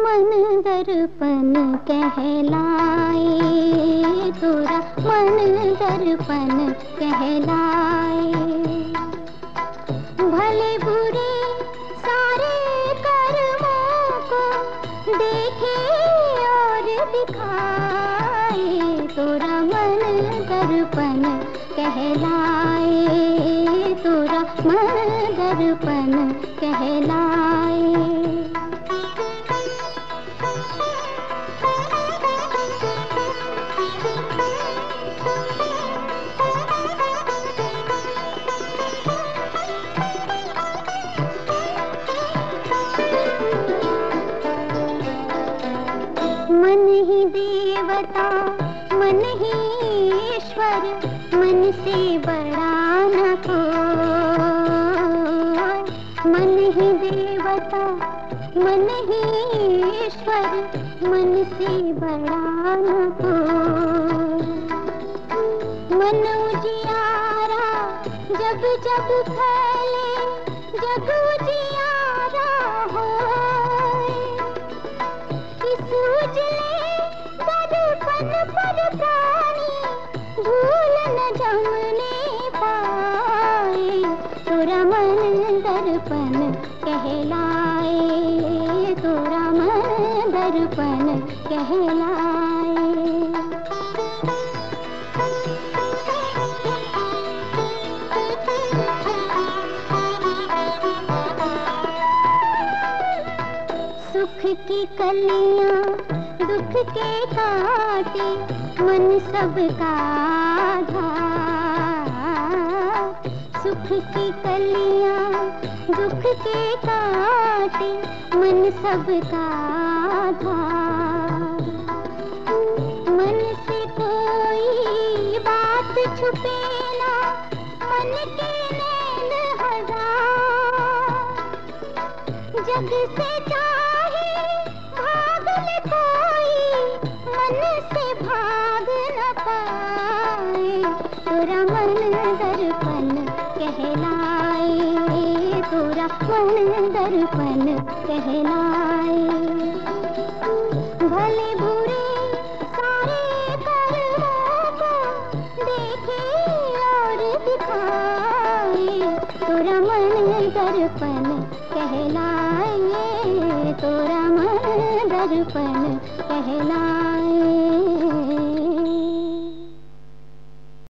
दर्पण कहलाए तोरा मन दर्पण कहलाए। भले बुरे सारे कर्मों को देखे और दिखाए तोरा मन दर्पण कहलाए तोरा मन दर्पण कहलाए। देवता मन ही ईश्वर, मन से बड़ा न कोई। मन ही देवता, मन ही ईश्वर, मन से बड़ा न कोई। मन उजियारा जब जब फैले, जग उजियारा। दर्पण कहलाए तोरा मन दर्पण कहलाए। सुख की कलियाँ दुख के काटे, मन सबका आधा सुख की कलियाँ, दुख के काटे, मन सबका आधा मन से कोई बात छुपे ना, मन के नैन हज़ार। जग से चाहे भाग ले कोई, मन से भाग न पाए। तोरा मन दर्पण कहलाए तोरा मन दर्पण कहलाए। भले बुरे सारे दर्पण कहलाए तोरा मन दर्पण कहलाए।